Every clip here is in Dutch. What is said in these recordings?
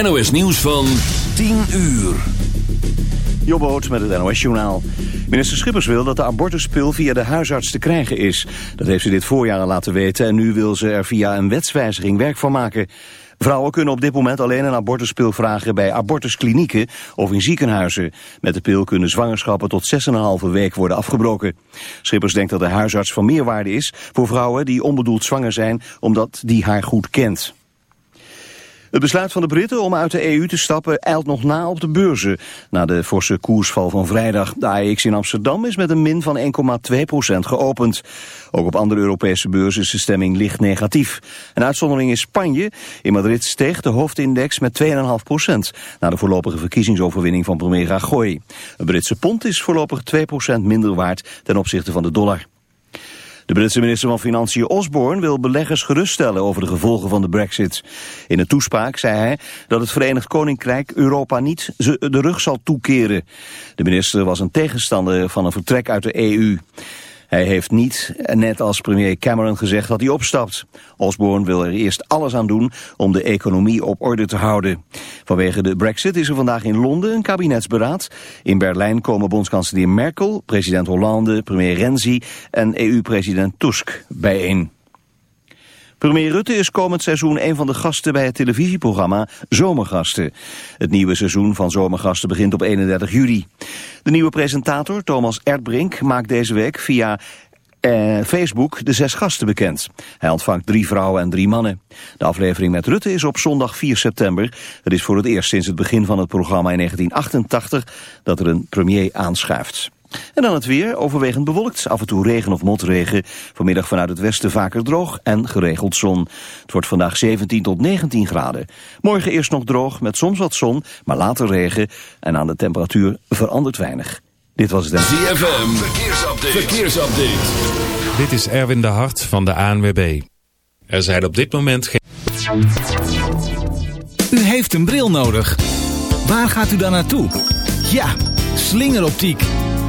NOS Nieuws van 10 uur. Jobboot met het NOS Journaal. Minister Schippers wil dat de abortuspil via de huisarts te krijgen is. Dat heeft ze dit voorjaar al laten weten en nu wil ze er via een wetswijziging werk van maken. Vrouwen kunnen op dit moment alleen een abortuspil vragen bij abortusklinieken of in ziekenhuizen. Met de pil kunnen zwangerschappen tot 6,5 week worden afgebroken. Schippers denkt dat de huisarts van meerwaarde is voor vrouwen die onbedoeld zwanger zijn omdat die haar goed kent. Het besluit van de Britten om uit de EU te stappen eilt nog na op de beurzen. Na de forse koersval van vrijdag. De AEX in Amsterdam is met een min van 1,2% geopend. Ook op andere Europese beurzen is de stemming licht negatief. Een uitzondering is Spanje. In Madrid steeg de hoofdindex met 2,5% na de voorlopige verkiezingsoverwinning van premier Rajoy. Het Britse pond is voorlopig 2% minder waard ten opzichte van de dollar. De Britse minister van Financiën Osborne wil beleggers geruststellen over de gevolgen van de brexit. In een toespraak zei hij dat het Verenigd Koninkrijk Europa niet de rug zal toekeren. De minister was een tegenstander van een vertrek uit de EU. Hij heeft niet, net als premier Cameron, gezegd dat hij opstapt. Osborne wil er eerst alles aan doen om de economie op orde te houden. Vanwege de brexit is er vandaag in Londen een kabinetsberaad. In Berlijn komen bondskanselier Merkel, president Hollande, premier Renzi en EU-president Tusk bijeen. Premier Rutte is komend seizoen een van de gasten bij het televisieprogramma Zomergasten. Het nieuwe seizoen van Zomergasten begint op 31 juli. De nieuwe presentator, Thomas Erdbrink, maakt deze week via eh, Facebook de zes gasten bekend. Hij ontvangt drie vrouwen en drie mannen. De aflevering met Rutte is op zondag 4 september. Het is voor het eerst sinds het begin van het programma in 1988 dat er een premier aanschuift. En dan het weer, overwegend bewolkt, af en toe regen of motregen. Vanmiddag vanuit het westen vaker droog en geregeld zon. Het wordt vandaag 17 tot 19 graden. Morgen eerst nog droog met soms wat zon, maar later regen. En aan de temperatuur verandert weinig. Dit was het... ZFM, verkeersupdate. verkeersupdate. Dit is Erwin de Hart van de ANWB. Er zijn op dit moment geen... U heeft een bril nodig. Waar gaat u dan naartoe? Ja, slingeroptiek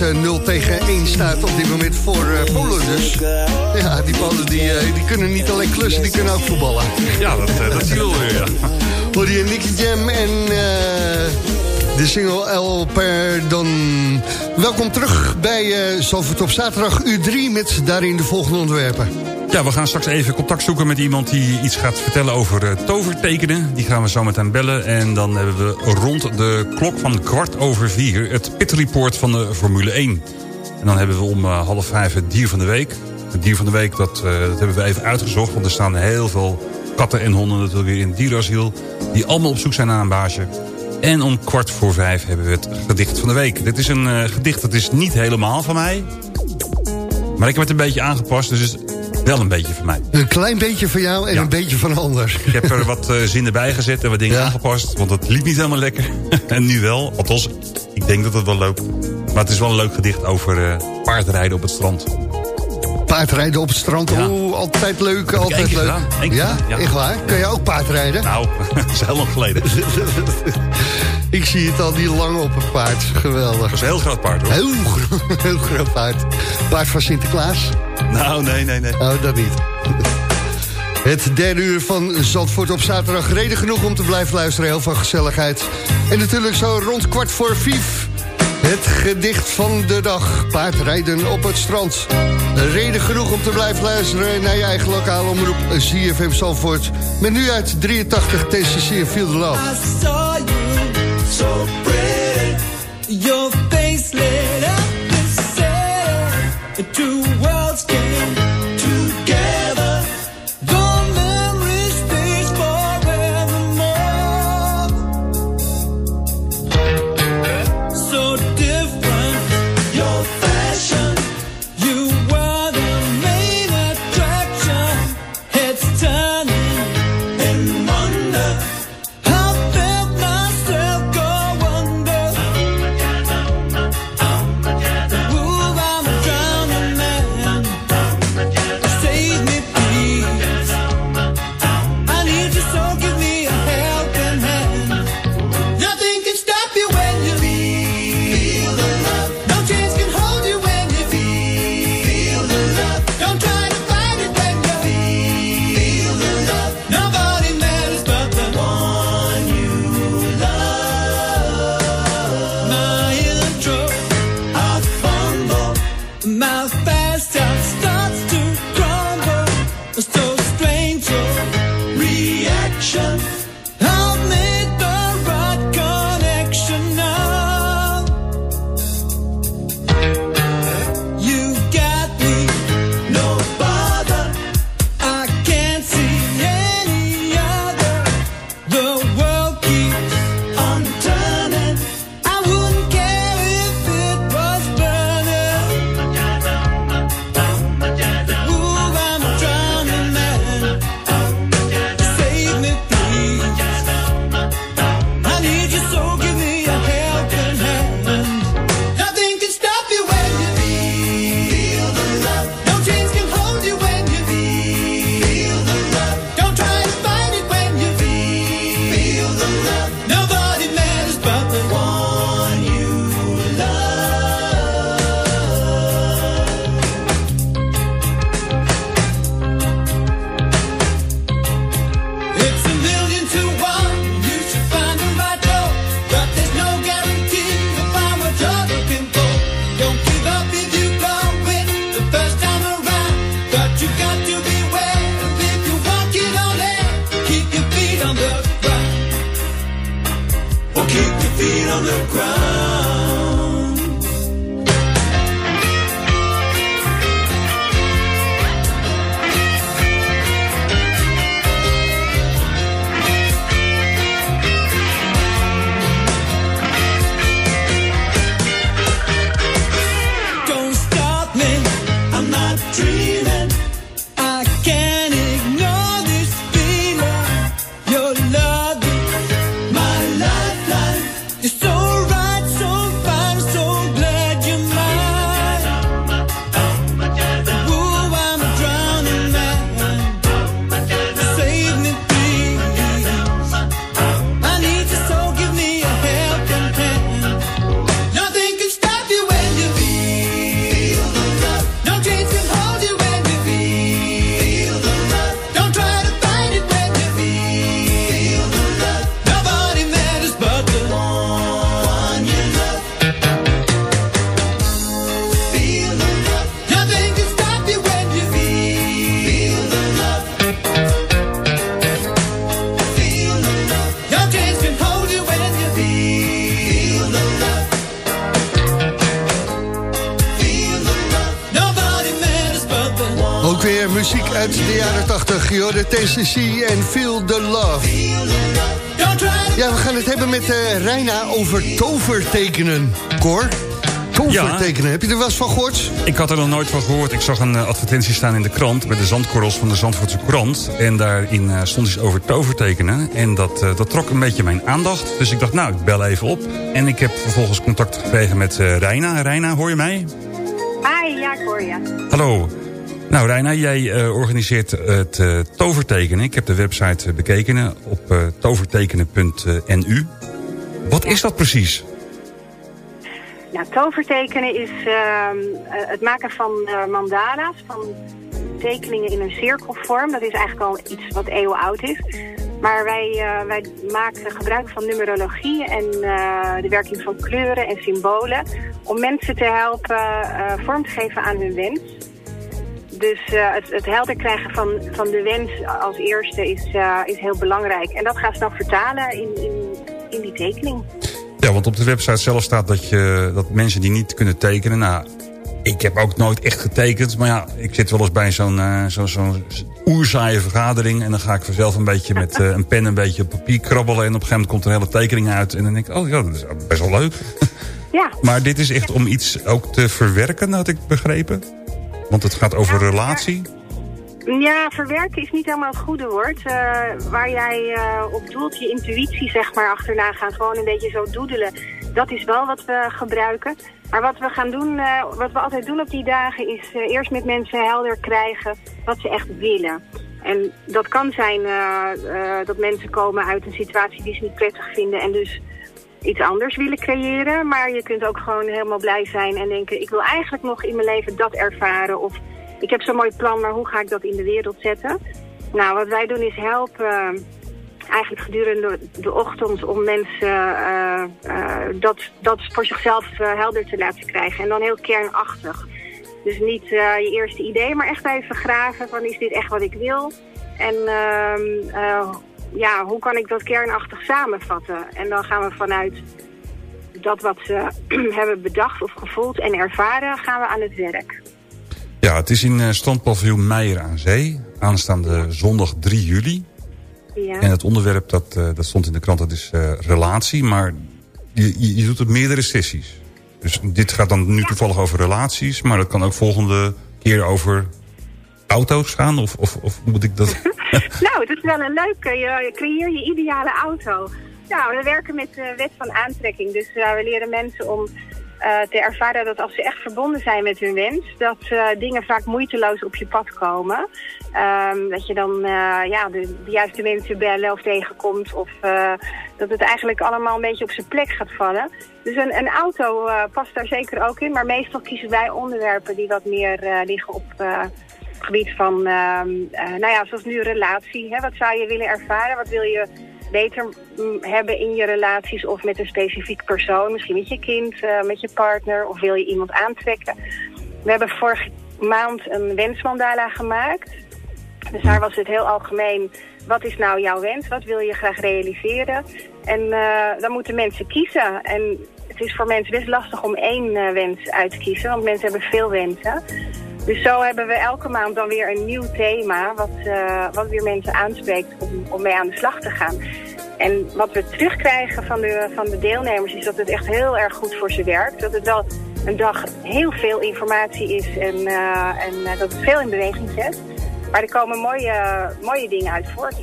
Waar nog steeds eh, 0 tegen 1 staat op dit moment voor eh, Polen dus. Ja, die Polen die, eh, die kunnen niet alleen klussen, die kunnen ook voetballen. Ja, dat, dat zie je wel weer, ja. Hoor je Nicky Jam en de single El Perdon. Welkom terug bij uh, Zalvoort op zaterdag U3 met daarin de volgende onderwerpen. Ja, we gaan straks even contact zoeken met iemand die iets gaat vertellen over eh, tovertekenen. Die gaan we zo meteen bellen. En dan hebben we rond de klok van kwart over vier het pitreport van de Formule 1. En dan hebben we om eh, half vijf het dier van de week. Het dier van de week, dat, eh, dat hebben we even uitgezocht. Want er staan heel veel katten en honden natuurlijk weer in het dierasiel. Die allemaal op zoek zijn naar een baasje. En om kwart voor vijf hebben we het gedicht van de week. Dit is een gedicht dat is niet helemaal van mij. Maar ik heb het een beetje aangepast, dus wel een beetje van mij. Een klein beetje van jou en Ja. een beetje van ander. Ik heb er wat eh, zinnen bij gezet en wat dingen Ja. aangepast. Want het liep niet helemaal lekker. en nu wel. Althans, ik denk dat het wel loopt. Maar het is wel een leuk gedicht over eh, paardrijden op het strand. Paardrijden op het strand, Ja. oeh, altijd leuk, altijd leuk. gedaan, ja? ja. echt waar? Kan je ook paardrijden? Nou, dat is heel lang geleden. Ik zie het al, die lang op het paard. Geweldig. Dat is een heel groot paard hoor. Heel, gro- heel groot paard. Paard van Sinterklaas? Nou, nee, nee, nee. Oh, dat niet. Het derde uur van Zandvoort op zaterdag. Reden genoeg om te blijven luisteren. Heel veel gezelligheid. En natuurlijk zo rond kwart voor vijf. Het gedicht van de dag. Paardrijden op het strand. Reden genoeg om te blijven luisteren naar je eigen lokale omroep. ZFM Zandvoort. Met nu uit 83 TCC en the Love. So pretty. Your face lit up the city. Heb je er wel eens van gehoord? Ik had er nog nooit van gehoord. Ik zag een uh, advertentie staan in de krant... met de zandkorrels van de Zandvoortse krant. En daarin uh, stond iets over tovertekenen. En dat, uh, dat trok een beetje mijn aandacht. Dus ik dacht, nou, ik bel even op. En ik heb vervolgens contact gekregen met Reina. Reina, hoor je mij? Hi, ja, ik hoor je. Hallo. Nou, Reina, jij uh, organiseert het uh, tovertekenen. Ik heb de website bekeken op uh, tovertekenen.nu. Wat is dat precies? Ja, tovertekenen is ehm, het maken van mandala's, van tekeningen in een cirkelvorm. Dat is eigenlijk al iets wat eeuwen oud is. Maar wij, wij maken gebruik van numerologie en de werking van kleuren en symbolen... om mensen te helpen vorm te geven aan hun wens. Dus het, het, helder krijgen van, van de wens als eerste is, is heel belangrijk. En dat gaan ze dan vertalen in, in, in die tekening. Ja, want op de website zelf staat dat, je, dat mensen die niet kunnen tekenen... Nou, ik heb ook nooit echt getekend. Maar ja, ik zit wel eens bij zo'n uh, zo, zo oerzaaie vergadering... en dan ga ik vanzelf een beetje met een pen een beetje op papier krabbelen... en op een gegeven moment komt er een hele tekening uit... en dan denk ik, oh ja, dat is best wel leuk. Ja. maar dit is echt om iets ook te verwerken, had ik begrepen? Want het gaat over relatie? Ja, verwerken is niet helemaal het goede woord. Uh, waar jij uh, op doelt, je intuïtie zeg maar achterna gaan. Gewoon een beetje zo doedelen. Dat is wel wat we gebruiken. Maar wat we gaan doen, uh, wat we altijd doen op die dagen... is eerst met mensen helder krijgen wat ze echt willen. En dat kan zijn dat mensen komen uit een situatie die ze niet prettig vinden... en dus iets anders willen creëren. Maar je kunt ook gewoon helemaal blij zijn en denken... ik wil eigenlijk nog in mijn leven dat ervaren. Of ik heb zo'n mooi plan, maar hoe ga ik dat in de wereld zetten? Nou, wat wij doen is helpen... Uh, eigenlijk gedurende de ochtend om mensen uh, uh, dat, dat voor zichzelf helder te laten krijgen. En dan heel kernachtig. Dus niet je eerste idee, maar echt even vragen van is dit echt wat ik wil? En ehm, ja, hoe kan ik dat kernachtig samenvatten? En dan gaan we vanuit dat wat ze hebben bedacht of gevoeld en ervaren, gaan we aan het werk. Ja, het is in uh, strandpaviljoen Meijer aan Zee, aanstaande zondag 3 juli. Ja. En het onderwerp, dat, uh, dat stond in de krant, dat is uh, relatie, maar je, je, doet het meerdere sessies. Dus dit gaat dan nu toevallig over relaties, maar dat kan ook volgende keer over auto's gaan? Of, of, of moet ik dat... nou, dat is wel een leuke. Je creëer je ideale auto. Nou, we werken met de wet van aantrekking. Dus uh, we leren mensen om uh, te ervaren dat als ze echt verbonden zijn met hun wens... dat uh, dingen vaak moeiteloos op je pad komen. Um, dat je dan ja, de, juiste mensen bellen of tegenkomt... of dat het eigenlijk allemaal een beetje op zijn plek gaat vallen. Dus een, een auto past daar zeker ook in. Maar meestal kiezen wij onderwerpen die wat meer liggen op gebied van, uh, nou ja, zoals nu relatie. Hè? Wat zou je willen ervaren? Wat wil je beter mm, hebben in je relaties of met een specifiek persoon? Misschien met je kind, uh, met je partner of wil je iemand aantrekken? We hebben vorige maand een wensmandala gemaakt. Dus daar was het heel algemeen, wat is nou jouw wens? Wat wil je graag realiseren? En dan moeten mensen kiezen. En het is voor mensen best lastig om één wens uit te kiezen, want mensen hebben veel wensen. Dus zo hebben we elke maand dan weer een nieuw thema... wat, uh, wat weer mensen aanspreekt om, om mee aan de slag te gaan. En wat we terugkrijgen van de, van de deelnemers... is dat het echt heel erg goed voor ze werkt. Dat het wel een dag heel veel informatie is en, uh, en uh, dat het veel in beweging zet. Maar er komen mooie, mooie dingen uit voort.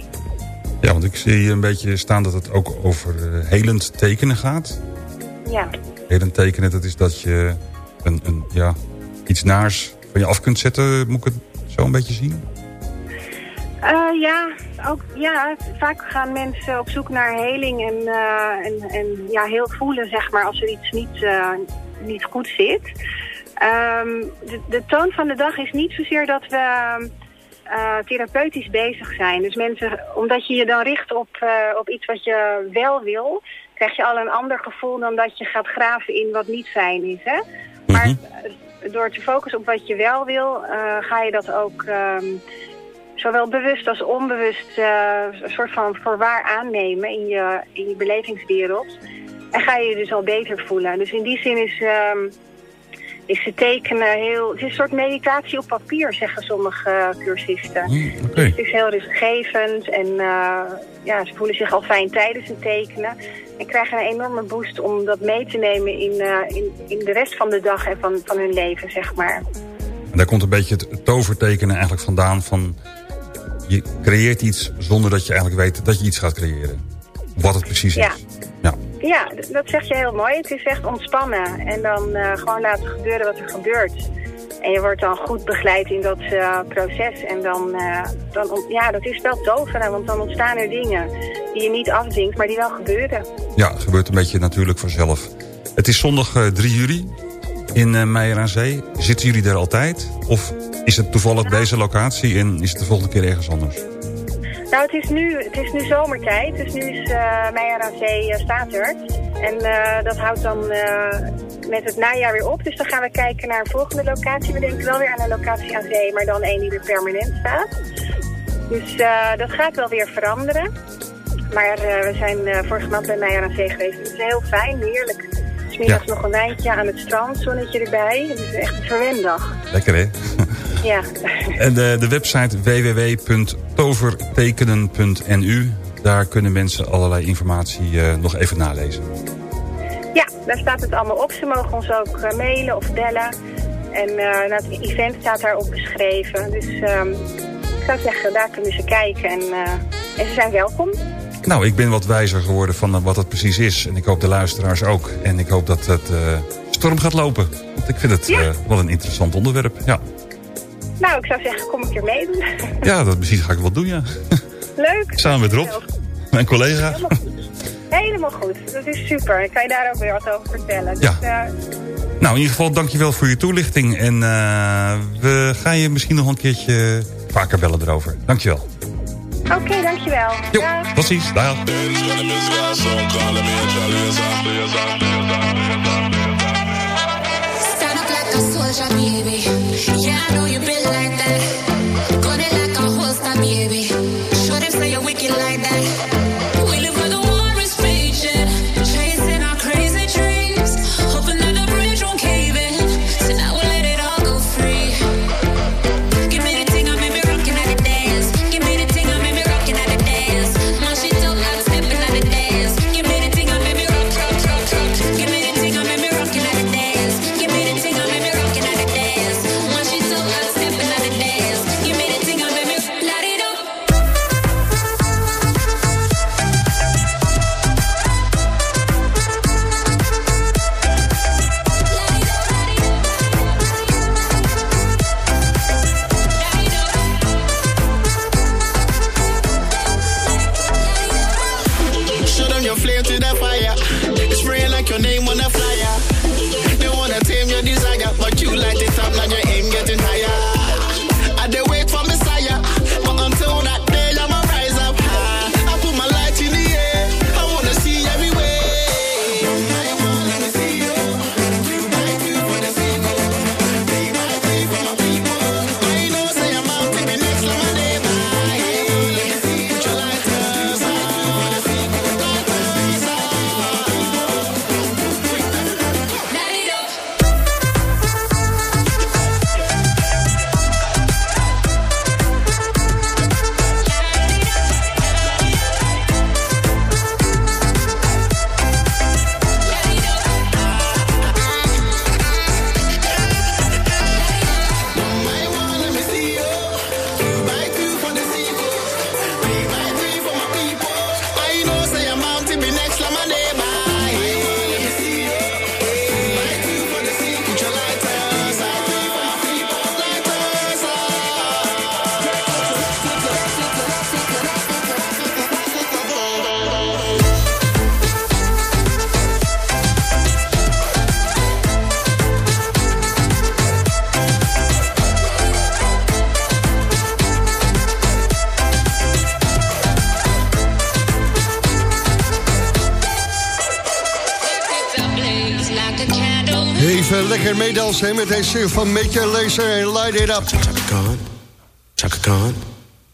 Ja, want ik zie een beetje staan dat het ook over helend tekenen gaat. Ja. Helend tekenen, dat is dat je een, een, ja, iets naars van je af kunt zetten. Moet ik het zo een beetje zien? Uh, ja, ook, ja, vaak gaan mensen op zoek naar heling en, uh, en, en ja, heel voelen zeg maar, als er iets niet, uh, niet goed zit. Um, de, de toon van de dag is niet zozeer dat we therapeutisch bezig zijn. Dus mensen, omdat je je dan richt op, op iets wat je wel wil, krijg je al een ander gevoel dan dat je gaat graven in wat niet fijn is. Hè? Maar door te focussen op wat je wel wil, uh, ga je dat ook um, zowel bewust als onbewust uh, een soort van voorwaar aannemen in je, in je belevingswereld. En ga je je dus al beter voelen. Dus in die zin is, um, is ze tekenen heel... Het is een soort meditatie op papier, zeggen sommige eh, cursisten. Dus het is heel rustgevend en eh, ja, ze voelen zich al fijn tijdens het tekenen. En krijgen een enorme boost om dat mee te nemen in, eh, in, in de rest van de dag en van, van hun leven, zeg maar. En daar komt een beetje het tovertekenen eigenlijk vandaan van... je creëert iets zonder dat je eigenlijk weet dat je iets gaat creëren. Wat het precies is. Ja. Ja. Dat zeg je heel mooi. Het is echt ontspannen en dan eh, gewoon laten gebeuren wat er gebeurt. En je wordt dan goed begeleid in dat eh, proces. En dan, eh, dan, ja, dat is wel toveren, want dan ontstaan er dingen die je niet afdingt, maar die wel gebeuren. Ja, het gebeurt een beetje natuurlijk vanzelf. Het is zondag eh, 3 juli in eh Meijer aan Zee. Zitten jullie daar altijd? Of is het toevallig deze locatie en is het de volgende keer ergens anders? Nou, het is nu, het is nu zomertijd, dus nu is Meijer aan Zee eh, staat er. En eh, dat houdt dan eh, met het najaar weer op. Dus dan gaan we kijken naar een volgende locatie. We denken wel weer aan een locatie aan zee, maar dan één die weer permanent staat. Dus eh, dat gaat wel weer veranderen. Maar eh, we zijn eh, vorige maand bij Meijer aan Zee geweest. Het is heel fijn, heerlijk. Smiddags nog een wijntje aan het strand, zonnetje erbij. Het is echt een verwendag. Lekker hè? Ja. En de, de website www.tovertekenen.nu. Daar kunnen mensen allerlei informatie nog even nalezen. Ja, daar staat het allemaal op. Ze mogen ons ook eh, mailen of bellen. En nou, het event staat daarop beschreven. Dus ehm, ik zou zeggen, daar kunnen ze kijken. En, eh, en ze zijn welkom. Nou, ik ben wat wijzer geworden van wat het precies is. En ik hoop de luisteraars ook. En ik hoop dat het storm gaat lopen. Want ik vind het Ja. wel een interessant onderwerp. Ja, Nou, ik zou zeggen, kom een keer meedoen. ja dat misschien ga ik wel doen, ja. Leuk. Samen met Rob, mijn collega. Helemaal goed. Dat is super. Ik kan je daar ook weer wat over vertellen. Ja. Dus, eh, Nou, in ieder geval dankjewel voor je toelichting. En eh, we gaan je misschien nog een keertje vaker bellen erover. Dankjewel. Oké, dankjewel. Jo, Dag. precies. Dag. Stand up like a soldier, baby. Yeah, I know you been like that. Gun it like a holster, baby. Meedansen hè, met deze van Major Lazer en Light It Up. Chaka Khan, Chaka Khan,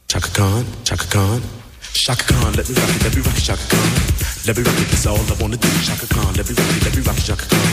Chaka Khan, Chaka Khan. Chaka Khan, let me rock it, let me rock it, Chaka Khan. Let me rock it, that's all I wanna do. Chaka Khan, let me rock it, let me rock it, Chaka Khan.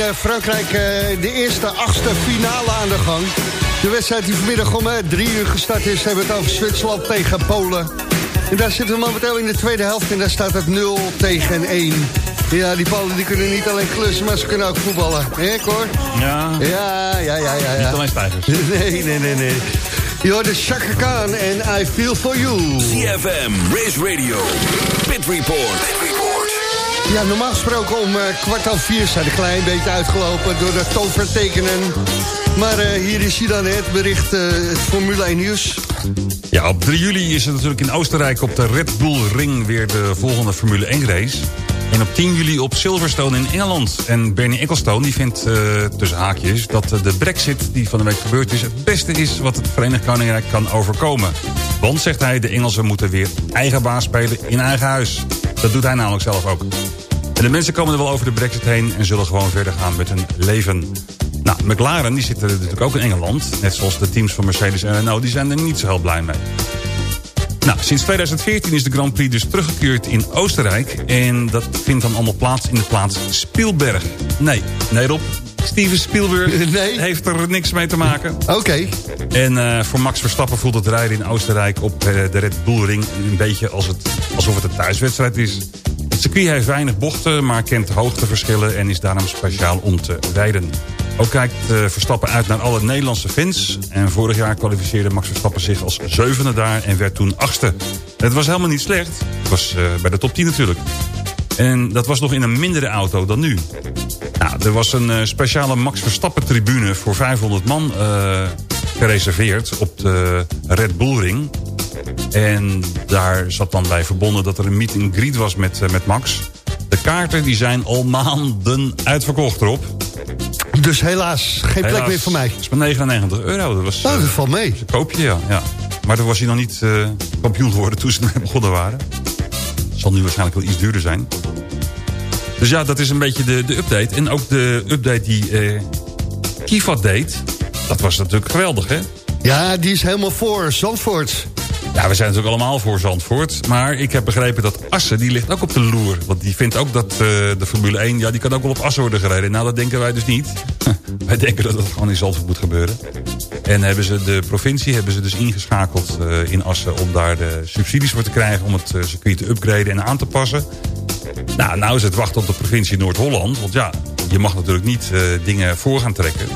Frankrijk eh, de eerste achtste finale aan de gang. De wedstrijd die vanmiddag om eh, drie uur gestart is... hebben we het over Zwitserland tegen Polen. En daar zitten we momenteel in de tweede helft... en daar staat het 0 tegen 1. Ja, die Polen die kunnen niet alleen klussen, maar ze kunnen ook voetballen. Hé, Cor? Ja, Ja, ja, ja, ja. ja. niet alleen stijgers. Nee, nee, nee, nee. Je hoort de Chaka Khan en I Feel For You. CFM, Race Radio, Pit Report. Ja, normaal gesproken om eh, kwart over vier zijn een klein beetje uitgelopen door de tovertekenen. Maar eh, hier is hij dan, het bericht, eh, het Formule 1 nieuws. Ja, op 3 juli is het natuurlijk in Oostenrijk op de Red Bull Ring weer de volgende Formule 1 race. En op 10 juli op Silverstone in Engeland. En Bernie Ecclestone die vindt tussen haakjes dat de brexit die van de week gebeurd is... het beste is wat het Verenigd Koninkrijk kan overkomen. Want, zegt hij, de Engelsen moeten weer eigen baas spelen in eigen huis. Dat doet hij namelijk zelf ook. En de mensen komen er wel over de brexit heen... en zullen gewoon verder gaan met hun leven. Nou, McLaren die zitten natuurlijk ook in Engeland. Net zoals de teams van Mercedes en Renault. Die zijn er niet zo heel blij mee. Nou, sinds 2014 is de Grand Prix dus teruggekeerd in Oostenrijk. En dat vindt dan allemaal plaats in de plaats Spielberg. Nee, nee Rob, Steven Spielberg Nee. heeft er niks mee te maken. Oké, En eh, voor Max Verstappen voelt het rijden in Oostenrijk op eh, de Red Bull Ring... een beetje als het, alsof het een thuiswedstrijd is. Het circuit heeft weinig bochten, maar kent hoogteverschillen... en is daarom speciaal om te rijden. Ook kijkt eh, Verstappen uit naar alle Nederlandse fans. En vorig jaar kwalificeerde Max Verstappen zich als zevende daar... en werd toen achtste. Het was helemaal niet slecht. Het was eh, bij de top 10 natuurlijk. En dat was nog in een mindere auto dan nu. Nou, er was een eh, speciale Max Verstappen tribune voor 500 man gereserveerd op de Red Bull Ring. En daar zat dan bij verbonden dat er een meet and greet was met, eh, met Max. De kaarten die zijn al maanden uitverkocht erop. Dus helaas, geen plek meer voor mij. Het is maar 99 euro. Dat was, Nou, eh, dat valt mee. een koopje, ja, ja. Maar toen was hij nog niet eh, kampioen geworden toen ze ermee begonnen waren. Zal nu waarschijnlijk wel iets duurder zijn. Dus ja, dat is een beetje de, de update. En ook de update die eh Kifat deed. Dat was natuurlijk geweldig, hè? Ja, die is helemaal voor Zandvoort. Ja, we zijn natuurlijk allemaal voor Zandvoort. Maar ik heb begrepen dat Assen, die ligt ook op de loer. Want die vindt ook dat eh, de Formule 1, ja, die kan ook wel op Assen worden gereden. Nou, dat denken wij dus niet. wij denken dat dat gewoon in Zandvoort moet gebeuren. En hebben ze de provincie hebben ze dus ingeschakeld eh, in Assen... om daar de subsidies voor te krijgen om het eh, circuit te upgraden en aan te passen. Nou, nou is het wachten op de provincie Noord-Holland. Want ja, je mag natuurlijk niet dingen voor gaan trekken.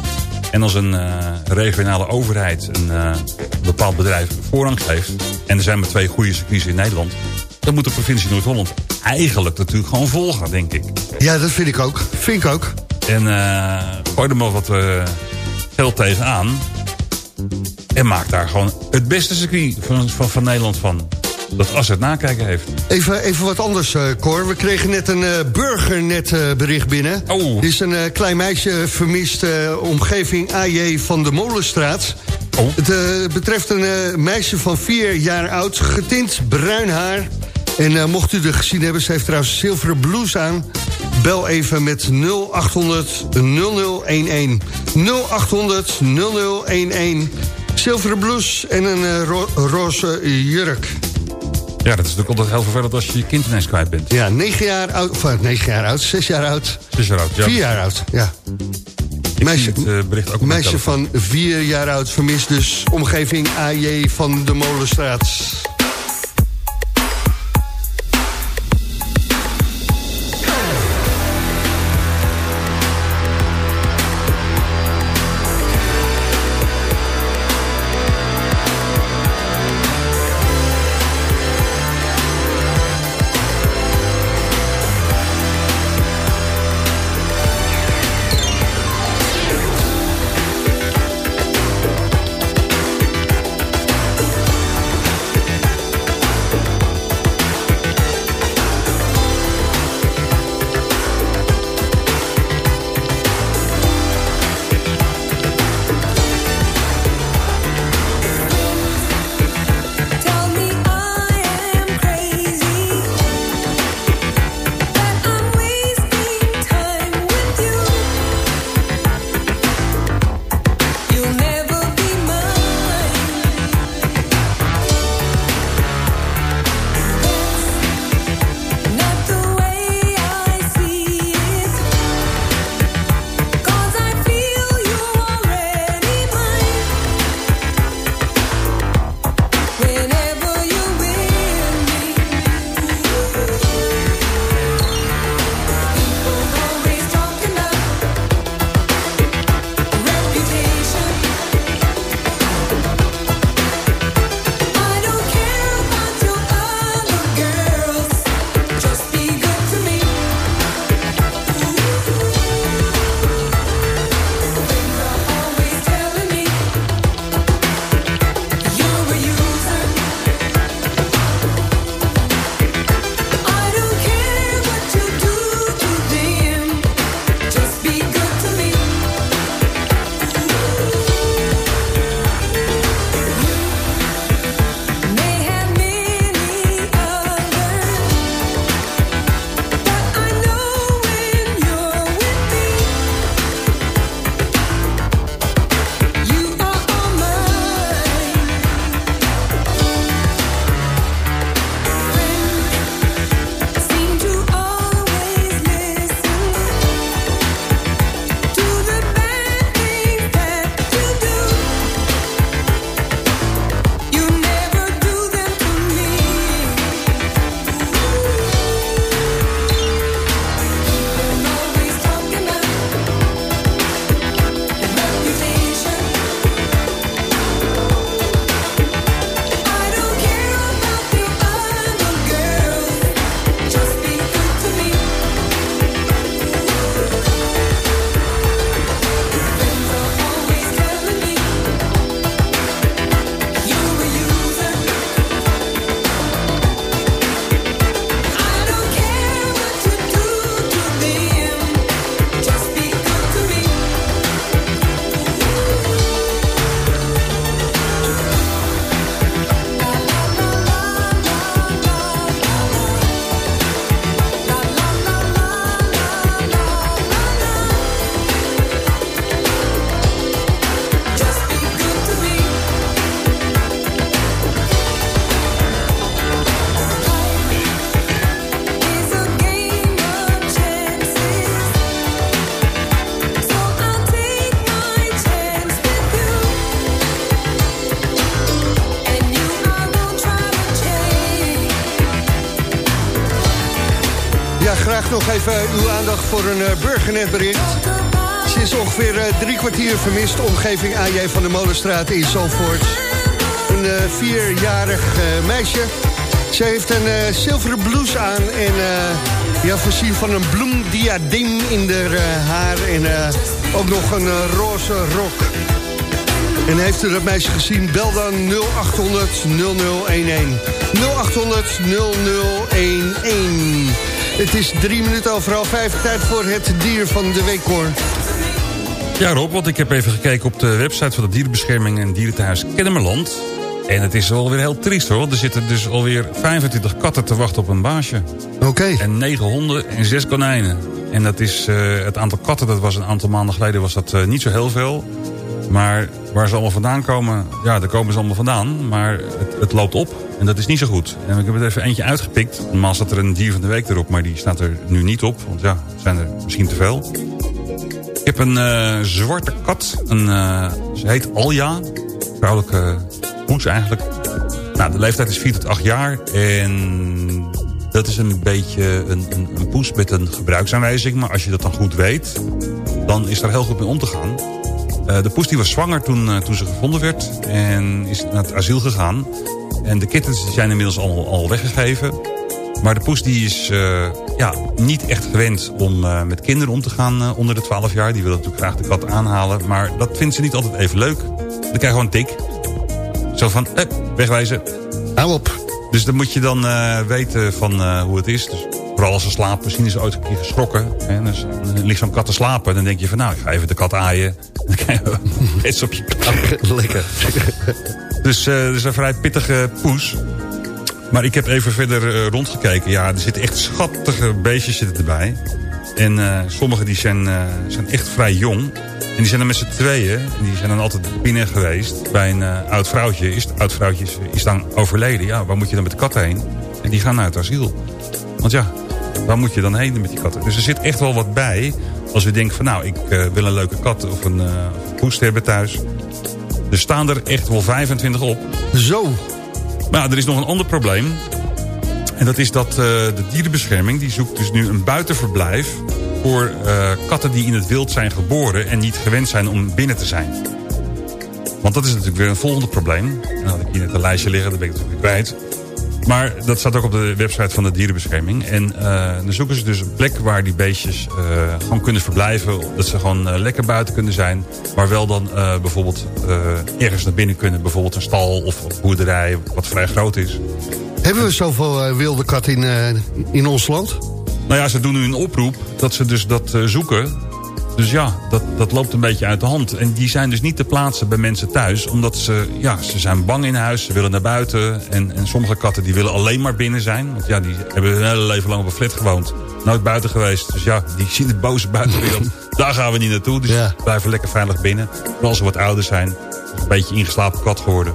En als een eh, regionale overheid een eh, bepaald bedrijf voorrang geeft... en er zijn maar twee goede circuits in Nederland... dan moet de provincie Noord-Holland eigenlijk natuurlijk gewoon volgen, denk ik. Ja, dat vind ik ook. Vind ik ook. En eh gooi er maar wat geld tegenaan. En maak daar gewoon het beste circuit van, van, van Nederland van. Dat als het nakijken heeft. Even, even wat anders, eh Cor. We kregen net een eh burgernetbericht bericht binnen. Oh. Er is een eh, klein meisje vermist eh, omgeving AJ van de Molenstraat. Oh. Het eh, betreft een eh, meisje van vier jaar oud, getint bruin haar. En eh, mocht u er gezien hebben, ze heeft trouwens een zilveren blouse aan. Bel even met 0800 0011. 0800 0011. Zilveren blouse en een eh, ro- roze jurk. Ja, dat is natuurlijk altijd heel vervelend als je je kind ineens kwijt bent. Ja, negen jaar oud, of eh, negen jaar oud, zes jaar oud, Zes jaar oud. Ja, vier jaar oud, ja. ik meisje- het eh, bericht ook Meisje van vier jaar oud vermist dus omgeving AJ van de Molenstraat. Voor een uh, burgernetbericht. Ze is ongeveer uh, drie kwartier vermist, omgeving AJ van de Molenstraat in Zalvoort. Een uh, vierjarig meisje. Ze heeft een zilveren blouse aan en ja, voorzien van een bloemdiadem in haar haar en ook nog een roze rok. En heeft u dat meisje gezien? Bel dan 0800 0011. 0800 0011. Het is drie minuten overal vijf. Tijd voor het dier van de week, hoor. Ja Rob, want ik heb even gekeken op de website van de dierenbescherming en dierenthuis Kennemerland. En het is wel weer heel triest hoor. Er zitten dus alweer 25 katten te wachten op een baasje. Oké. En 9 honden en 6 konijnen. En dat is uh, het aantal katten, dat was een aantal maanden geleden was dat uh, niet zo heel veel. Maar waar ze allemaal vandaan komen, ja, daar komen ze allemaal vandaan. Maar het, het, loopt op en dat is niet zo goed. En ik heb er even eentje uitgepikt. Normaal staat er een dier van de week erop, maar die staat er nu niet op. Want ja, zijn er misschien te veel. Ik heb een uh, zwarte kat. Een, uh, ze heet Alja. Vrouwelijke poes eigenlijk. Nou, de leeftijd is 4 tot 8 jaar. En dat is een beetje een, een, een poes met een gebruiksaanwijzing. Maar als je dat dan goed weet, dan is daar heel goed mee om te gaan. Uh, de poes die was zwanger toen, uh, toen ze gevonden werd en is naar het asiel gegaan. En de kittens zijn inmiddels al, al weggegeven. Maar de poes die is uh, ja, niet echt gewend om met kinderen om te gaan onder de 12 jaar. Die wil natuurlijk graag de kat aanhalen. Maar dat vindt ze niet altijd even leuk. Dan krijg je gewoon een tik. Zo van, eh, wegwijzen. Hou op. Dus dan moet je dan weten van hoe het is. Dus Vooral als ze slapen. Misschien is ze ooit een keer geschrokken. Dus, dan ligt zo'n kat te slapen. Dan denk je van nou, ik ga even de kat aaien. Dan krijg je iets op je kap. Lekker. Dus uh, het is een vrij pittige poes. Maar ik heb even verder uh, rondgekeken. Ja, er zitten echt schattige beestjes zitten erbij. En uh, sommige die zijn, zijn echt vrij jong. En die zijn er met z'n tweeën. En die zijn dan altijd binnen geweest bij een oud vrouwtje. Is het oud vrouwtje is, is dan overleden. Ja, waar moet je dan met de kat heen? En die gaan naar het asiel. Want ja, waar moet je dan heen met die katten? Dus er zit echt wel wat bij. Als we denken van nou, ik uh, wil een leuke kat of een, poes hebben thuis. Er staan er echt wel 25 op. Zo. Maar er is nog een ander probleem. En dat is dat uh, de dierenbescherming... die zoekt dus nu een buitenverblijf... voor katten die in het wild zijn geboren... en niet gewend zijn om binnen te zijn. Want dat is natuurlijk weer een volgende probleem. Dan had ik hier net een lijstje liggen, dat ben ik natuurlijk kwijt. Maar dat staat ook op de website van de dierenbescherming. En uh, dan zoeken ze dus een plek waar die beestjes uh, gewoon kunnen verblijven. Dat ze gewoon uh, lekker buiten kunnen zijn. Maar wel dan bijvoorbeeld ergens naar binnen kunnen. Bijvoorbeeld een stal of een boerderij wat vrij groot is. Hebben we zoveel wilde kat in, in ons land? Nou ja, ze doen nu een oproep dat ze dus dat zoeken. Dus ja, dat, dat loopt een beetje uit de hand. En die zijn dus niet te plaatsen bij mensen thuis. Omdat ze, ja, ze zijn bang in huis, ze willen naar buiten. En, en sommige katten die willen alleen maar binnen zijn. Want ja, die hebben hun hele leven lang op een flat gewoond. Nooit buiten geweest. Dus ja, die zien de boze buitenwereld. Daar gaan we niet naartoe. Dus ja. blijven lekker veilig binnen. Als ze wat ouder zijn. Een beetje ingeslapen kat geworden.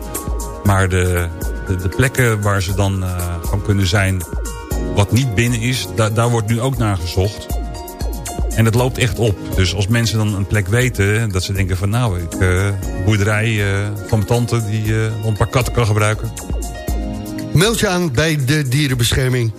Maar de, de, de plekken waar ze dan uh, gewoon kunnen zijn... wat niet binnen is, daar, daar wordt nu ook naar gezocht. En het loopt echt op. Dus als mensen dan een plek weten, dat ze denken van nou, ik uh, boerderij uh, van mijn tante die uh, een paar katten kan gebruiken. Meld je aan bij de dierenbescherming.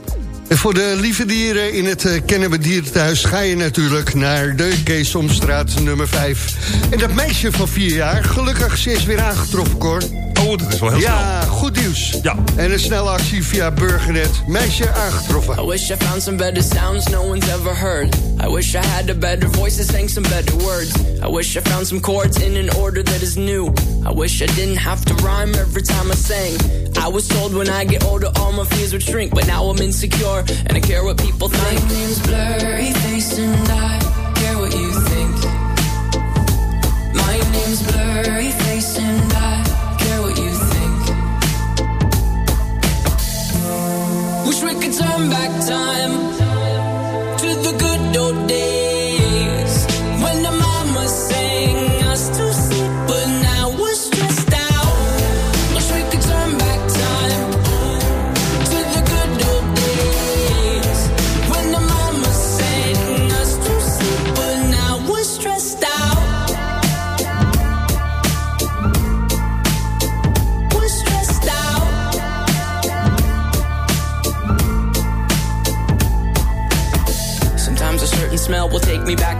En voor de lieve dieren in het uh, Kennen Dierenthuis ga je natuurlijk naar de Keesomstraat nummer 5. En dat meisje van vier jaar, gelukkig, ze is weer aangetroffen, Cor. Oh, dat is wel heel ja, snel. goed nieuws. Ja. En een snelle actie via Burgernet. Meisje aangetroffen. I wish I found some better sounds no one's ever heard. I wish I had a better voice that sang some better words. I wish I found some chords in an order that is new. I wish I didn't have to rhyme every time I sang. I was told when I get older all my fears would shrink. But now I'm insecure and I care what people think. My name's Blurry Face and I care what you think. My name's Blurry Face and I care what you think. Wish we could turn back time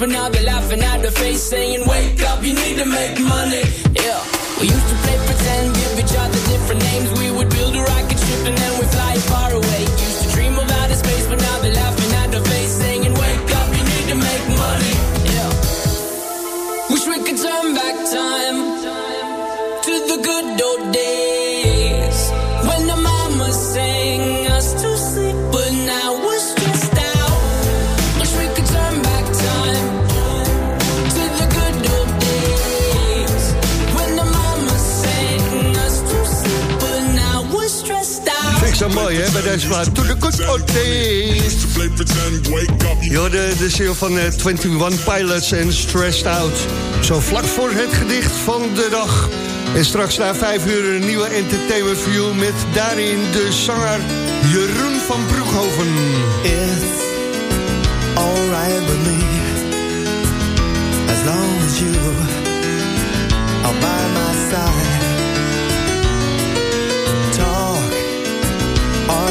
but now they're laughing at the face, saying, Wake up, you need to make money. Yeah. We used to play pretend, hè, bij deze plaat. To the good old days. Je de ziel van eh, 21 Pilots en Stressed Out. Zo vlak voor het gedicht van de dag. En straks na vijf uur een nieuwe Entertainment View... met daarin de zanger Jeroen van Broekhoven. It's alright with me as long as you are by my side.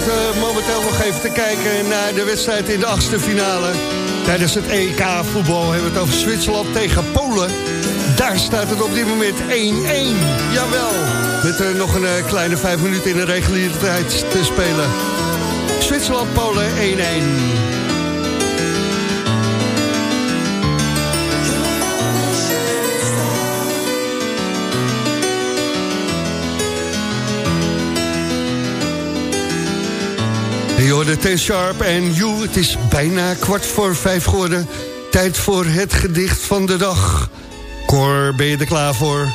Zitten momenteel nog even te kijken naar de wedstrijd in de achtste finale. Tijdens het EK voetbal hebben we het over Zwitserland tegen Polen. Daar staat het op dit moment 1-1. Jawel. Met eh, nog een eh, kleine vijf minuten in de reguliere tijd te spelen. Zwitserland-Polen 1-1. Je T-Sharp en You. Het is bijna kwart voor vijf geworden. Tijd voor het gedicht van de dag. Cor, ben je er klaar voor?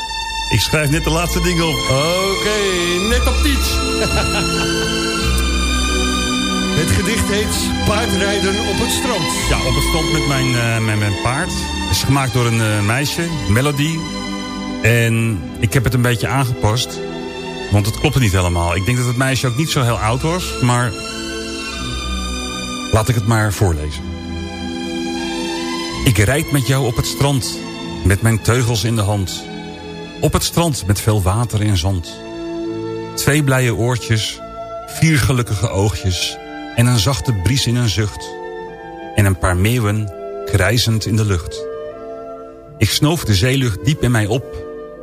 Ik schrijf net de laatste dingen op. Oké, net op tijd. het gedicht heet Paardrijden op het strand. Ja, op het strand met mijn, eh, met mijn paard. Het is gemaakt door een eh, meisje, Melody. En ik heb het een beetje aangepast. Want het klopte niet helemaal. Ik denk dat het meisje ook niet zo heel oud was. Maar Laat ik het maar voorlezen. Ik rijd met jou op het strand, met mijn teugels in de hand. Op het strand met veel water en zand. Twee blije oortjes, vier gelukkige oogjes... en een zachte bries in een zucht. En een paar meeuwen krijzend in de lucht. Ik snoof de zeelucht diep in mij op...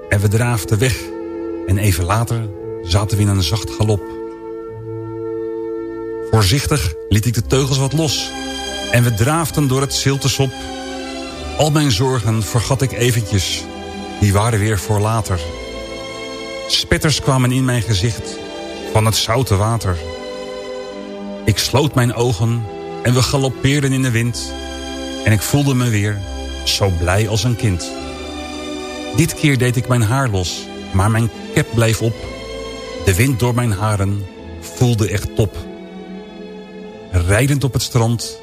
en we draafden weg. En even later zaten we in een zacht galop... Voorzichtig liet ik de teugels wat los. En we draafden door het ziltesop. Al mijn zorgen vergat ik eventjes. Die waren weer voor later. Spetters kwamen in mijn gezicht. Van het zoute water. Ik sloot mijn ogen. En we galoppeerden in de wind. En ik voelde me weer zo blij als een kind. Dit keer deed ik mijn haar los. Maar mijn cap bleef op. De wind door mijn haren voelde echt top. Rijdend op het strand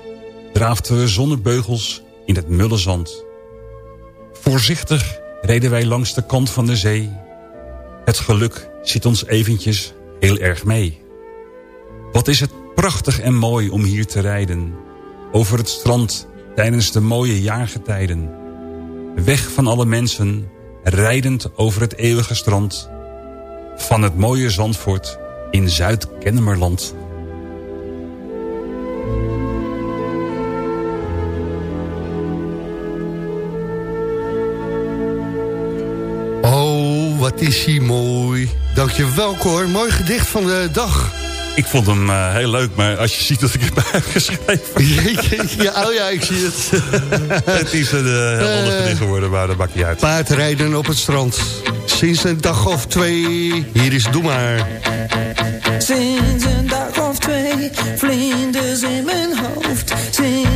draafden we zonder beugels in het mulle zand. Voorzichtig reden wij langs de kant van de zee. Het geluk zit ons eventjes heel erg mee. Wat is het prachtig en mooi om hier te rijden. Over het strand tijdens de mooie jaargetijden. Weg van alle mensen, rijdend over het eeuwige strand. Van het mooie Zandvoort in Zuid-Kennemerland. Wat is hij mooi. Dankjewel, Cor. Mooi gedicht van de dag. Ik vond hem uh, heel leuk, maar als je ziet dat ik erbij heb geschreven... ja, oh ja, ik zie het. het is een uh, heel ander gedicht geworden, maar dat maakt niet uit. Paardrijden op het strand. Sinds een dag of twee, hier is Doe maar. Sinds een dag of twee, vlinders in mijn hoofd. Sinds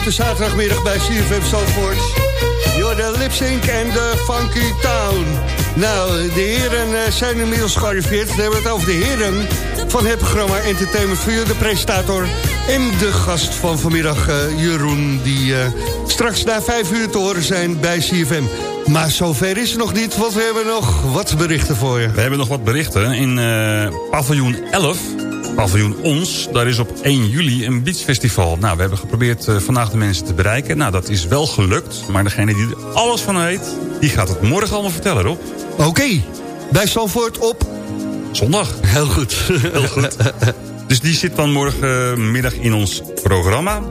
op de zaterdagmiddag bij CFM Zandvoort. You're the Lip en de Funky Town. Nou, de heren eh, zijn inmiddels gearriveerd. We hebben het over de heren van het programma Entertainment for. De presentator en de gast van vanmiddag, eh, Jeroen... die eh, straks na vijf uur te horen zijn bij CFM. Maar zover is het nog niet, want we hebben nog wat berichten voor je. We hebben nog wat berichten. In eh, paviljoen 11, paviljoen Ons, daar is op 1 juli een beachfestival. Nou, we hebben geprobeerd eh, vandaag de mensen te bereiken. Nou, dat is wel gelukt. Maar degene die er alles van weet, die gaat het morgen allemaal vertellen, Rob. Oké, bij Zandvoort op... Zondag. Heel goed. Heel goed. Dus die zit dan morgenmiddag in ons programma.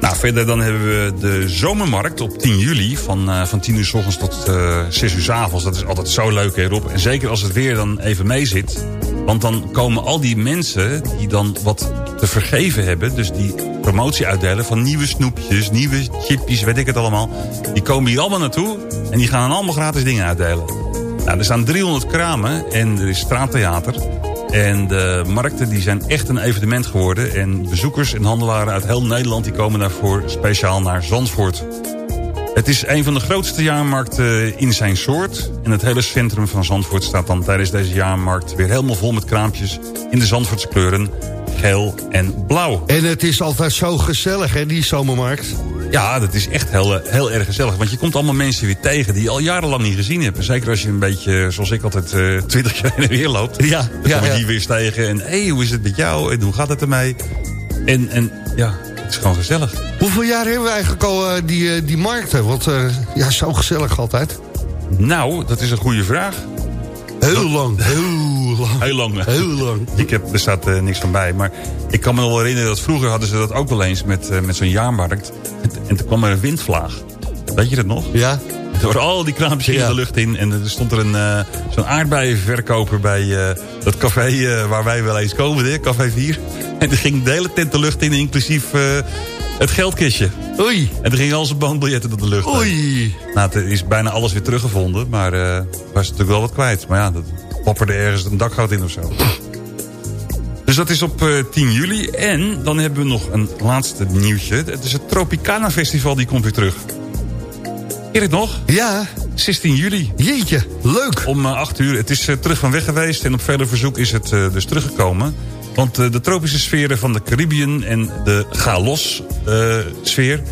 Nou, verder dan hebben we de zomermarkt op 10 juli... van, eh, van 10 uur s ochtends tot eh 6 uur s avonds. Dat is altijd zo leuk, hè, Rob. En zeker als het weer dan even mee zit. Want dan komen al die mensen die dan wat te vergeven hebben... dus die promotie uitdelen van nieuwe snoepjes, nieuwe chipjes, weet ik het allemaal... die komen hier allemaal naartoe en die gaan allemaal gratis dingen uitdelen. Nou, er staan 300 kramen en er is straattheater... En de markten die zijn echt een evenement geworden. En bezoekers en handelaren uit heel Nederland... die komen daarvoor speciaal naar Zandvoort. Het is een van de grootste jaarmarkten in zijn soort. En het hele centrum van Zandvoort staat dan tijdens deze jaarmarkt... weer helemaal vol met kraampjes in de Zandvoortse kleuren. Geel en blauw. En het is altijd zo gezellig, hè, die zomermarkt. Ja, dat is echt heel, eh, heel erg gezellig. Want je komt allemaal mensen weer tegen die je al jarenlang niet gezien hebt. Zeker als je een beetje, zoals ik altijd, eh, twintig jaar heen en weer loopt. Ja, Dan ja, kom je ja. die weer tegen. En hé, hey, hoe is het met jou? En hoe gaat het ermee? En, en ja, het is gewoon gezellig. Hoeveel jaar hebben we eigenlijk al eh, die, eh, die markten? Want eh, ja, zo gezellig altijd. Nou, dat is een goede vraag. Heel lang, heel lang. Heel lang. Heel lang. Ik heb, er staat niks van bij. Maar ik kan me nog wel herinneren dat vroeger hadden ze dat ook wel eens met, met zo'n jaarmarkt. En, en toen kwam er een windvlaag. Weet je dat nog? Ja. Er waren al die kraampjes Ja. in de lucht in. En er stond er een, eh, zo'n aardbeienverkoper bij eh, dat café eh, waar wij wel eens komen. Hè, café 4. En die ging de hele tent de lucht in, inclusief het geldkistje. Oei. En er gingen al zijn bankbiljetten door de lucht. heen. Oei. Nou, er is bijna alles weer teruggevonden. Maar was natuurlijk wel wat kwijt. Maar ja, dat popperde ergens een dakgoot in of zo. Dus dat is op eh, 10 juli. En dan hebben we nog een laatste nieuwtje. Het is het Tropicana Festival, die komt weer terug. Het nog? Ja. 16 juli. Jeetje, leuk. Om eh, 8 uur. Het is eh, terug van weg geweest. En op vele verzoek is het eh, dus teruggekomen. Want eh, de tropische sferen van de Caribbean en de Galos eh, sfeer...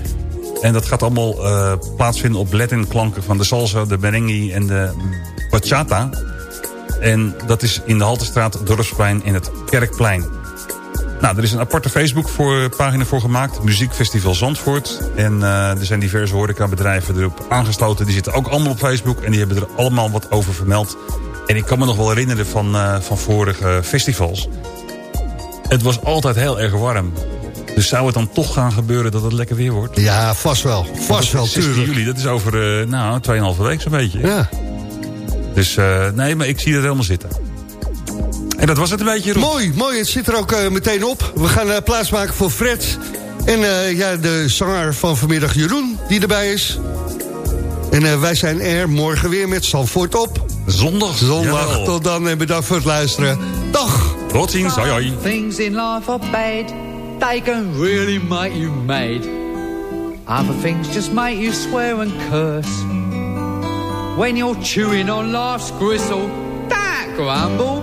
En dat gaat allemaal eh, plaatsvinden op Latin klanken van de salsa, de merengue en de bachata. En dat is in de Haltestraat, Dorpsplein in het Kerkplein. Nou, er is een aparte Facebook-pagina voor gemaakt. Muziekfestival Zandvoort. En eh, er zijn diverse horecabedrijven erop aangesloten. Die zitten ook allemaal op Facebook. En die hebben er allemaal wat over vermeld. En ik kan me nog wel herinneren van, eh, van vorige festivals. Het was altijd heel erg warm. Dus zou het dan toch gaan gebeuren dat het lekker weer wordt? Ja, vast wel. Vast wel, 16 tuurlijk. juli, dat is over, eh nou, 2,5 week zo'n beetje. Ja. Dus nee, maar ik zie het helemaal zitten. En dat was het een beetje, Rob. Mooi, mooi. Het zit er ook eh, meteen op. We gaan eh, plaatsmaken voor Fred. En eh, ja, de zanger van vanmiddag Jeroen, die erbij is. En wij zijn er morgen weer met Zandvoort op. Zondag. Zondag. Jawel. Tot dan en bedankt voor het luisteren. Dag. Tot ziens, hoi hoi. Things in life are bad. They can really make you mad. Other things just make you swear and curse. When you're chewing on life's gristle, don't grumble,